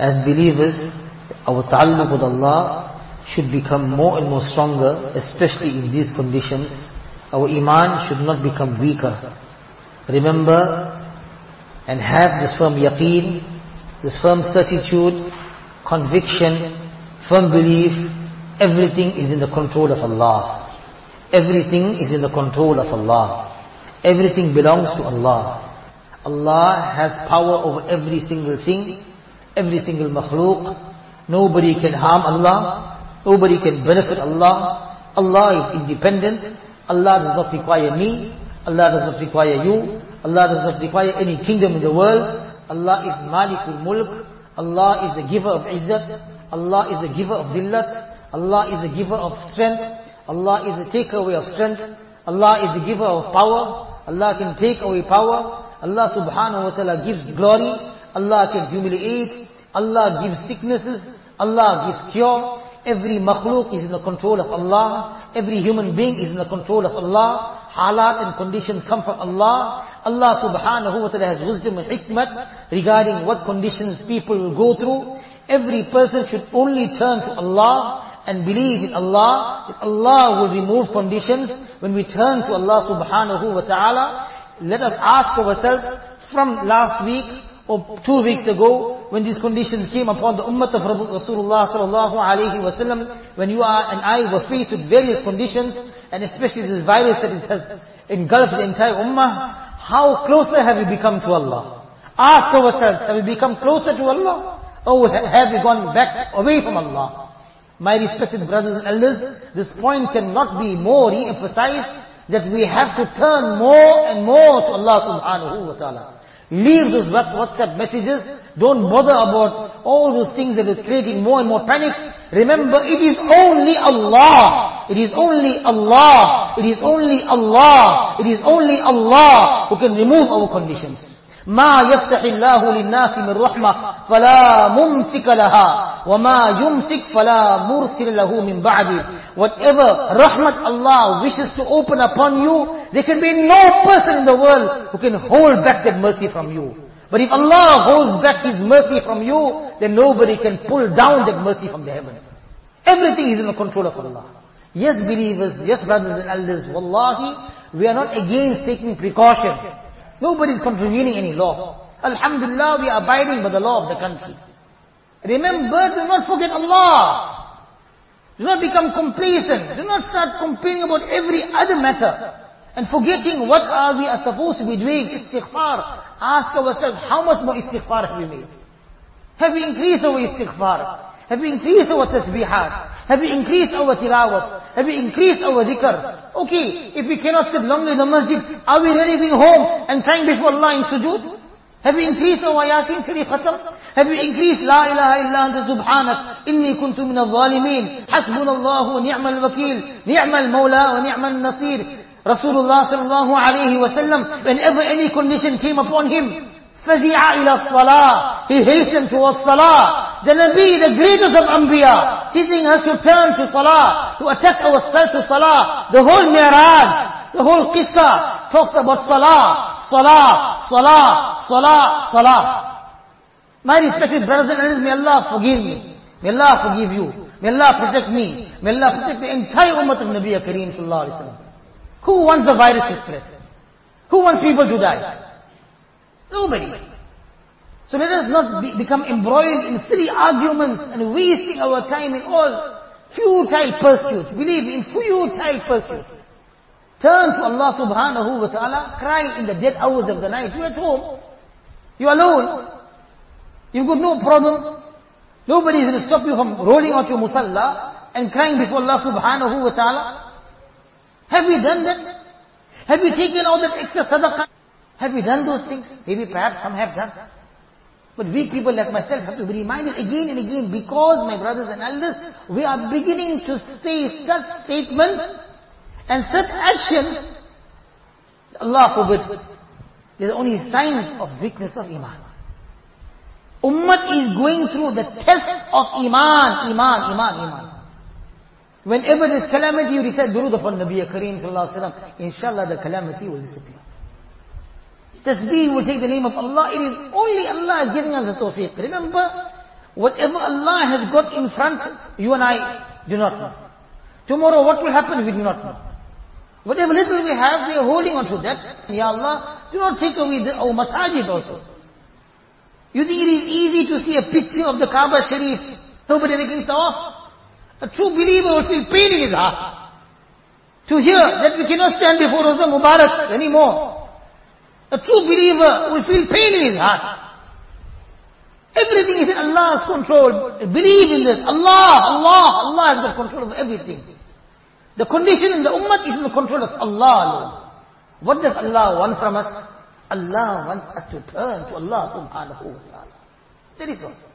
as believers, our ta'alluq with Allah should become more and more stronger, especially in these conditions. Our iman should not become weaker. Remember and have this firm yaqeen, this firm certitude, conviction, firm belief, everything is in the control of Allah. Everything is in the control of Allah. Everything belongs to Allah. Allah has power over every single thing, every single makhluk. Nobody can harm Allah. Nobody can benefit Allah. Allah is independent. Allah does not require me. Allah does not require you. Allah does not require any kingdom in the world. Allah is Malikul Mulk. Allah is the giver of izzat. Allah is the giver of dillat. Allah is the giver of strength. Allah is the taker away of strength. Allah is the giver of power. Allah can take away power. Allah subhanahu wa ta'ala gives glory. Allah can humiliate. Allah gives sicknesses. Allah gives cure. Every makhluk is in the control of Allah. Every human being is in the control of Allah. Halat and conditions come from Allah. Allah subhanahu wa ta'ala has wisdom and hikmat regarding what conditions people will go through. Every person should only turn to Allah and believe in Allah, that Allah will remove conditions when we turn to Allah subhanahu wa ta'ala. Let us ask ourselves from last week or two weeks ago, when these conditions came upon the ummah of Rasulullah sallallahu alayhi wa sallam, when you are and I were faced with various conditions, and especially this virus that it has engulfed the entire ummah, how closer have we become to Allah? Ask ourselves, have we become closer to Allah? Or have we gone back away from Allah? My respected brothers and elders, this point cannot be more re-emphasized that we have to turn more and more to Allah subhanahu wa ta'ala. Leave those WhatsApp messages. Don't bother about all those things that are creating more and more panic. Remember, it is only Allah. It is only Allah. It is only Allah. It is only Allah who can remove our conditions. ما يفتح الله للناس من رحمة فلا ممسك لها وما يمسك فلا مرسل له من بعده Whatever rahmat Allah wishes to open upon you, there can be no person in the world who can hold back that mercy from you. But if Allah holds back His mercy from you, then nobody can pull down that mercy from the heavens. Everything is in the control of Allah. Yes, believers, yes, brothers and elders, wallahi, we are not against taking precaution. Nobody is contravening any law. Alhamdulillah, we are abiding by the law of the country. Remember, do not forget Allah. Do not become complacent. Do not start complaining about every other matter. And forgetting what are we are supposed to be doing. Istighfar. Ask ourselves, how much more istighfar have we made? Have we increased our istighfar? Have we increased our tasbihat? Have we increased our tilawat? Have we increased our dhikr? Okay, if we cannot sit long in the masjid, are we really being home and crying before Allah in sujood? Have we increased our yasin sharif khatam? Have we increased La ilaha illa anta subhanak inni kuntu min al-zalimin hasbunallahu ni'mal wakil ni'mal mawla wa ni'mal nasir Rasulullah sallallahu alayhi wa sallam whenever any condition came upon him فزع إلى الصلاة He hastened towards Salah. The Nabi, the greatest of Anbiya, teaching us to turn to Salah, to attach ourselves to Salah. The whole Miraj, the whole Qissa talks about Salah, Salah, Salah, Salah, Salah. My respected brothers and sisters, may Allah forgive me. May Allah forgive you. May Allah protect me. May Allah protect the entire ummah of Nabi Kareem sallallahu alayhi wa sallam. Who wants the virus to spread? Who wants people to die? Nobody. So let us not be, become embroiled in silly arguments and wasting our time in all futile pursuits. Believe in futile pursuits. Turn to Allah subhanahu wa ta'ala, cry in the dead hours of the night. You're at home. You're alone. You've got no problem. Nobody is going to stop you from rolling out your musalla and crying before Allah subhanahu wa ta'ala. Have we done that? Have we taken all that extra sadaqah? Have we done those things? Maybe perhaps some have done. But we people like myself have to be reminded again and again because, my brothers and elders, we are beginning to say such statements and such actions. Allah forbid. There's only signs of weakness of Iman. Ummah is going through the test of Iman, Iman, Iman, Iman. Whenever there's calamity, you recite durood upon Nabi Kareem sallallahu alaihi wasallam. Inshallah the calamity will disappear. Tasbih will take the name of Allah. It is only Allah giving us the tawfiq. Remember, Whatever Allah has got in front, you and I do not know. Tomorrow what will happen, we do not know. Whatever little we have, we are holding on to that. Ya Allah, do not take away the, our masajid also. You think it is easy to see a picture of the Kaaba Sharif, nobody making tawaf? A true believer will feel pain in his heart. To hear that we cannot stand before Rosa Mubarak anymore. A true believer will feel pain in his heart. Everything is in Allah's control. Believe in this. Allah, Allah, Allah has got control of everything. The condition in the ummah is in the control of Allah alone. What does Allah want from us? Allah wants us to turn to Allah subhanahu wa ta'ala. That is all.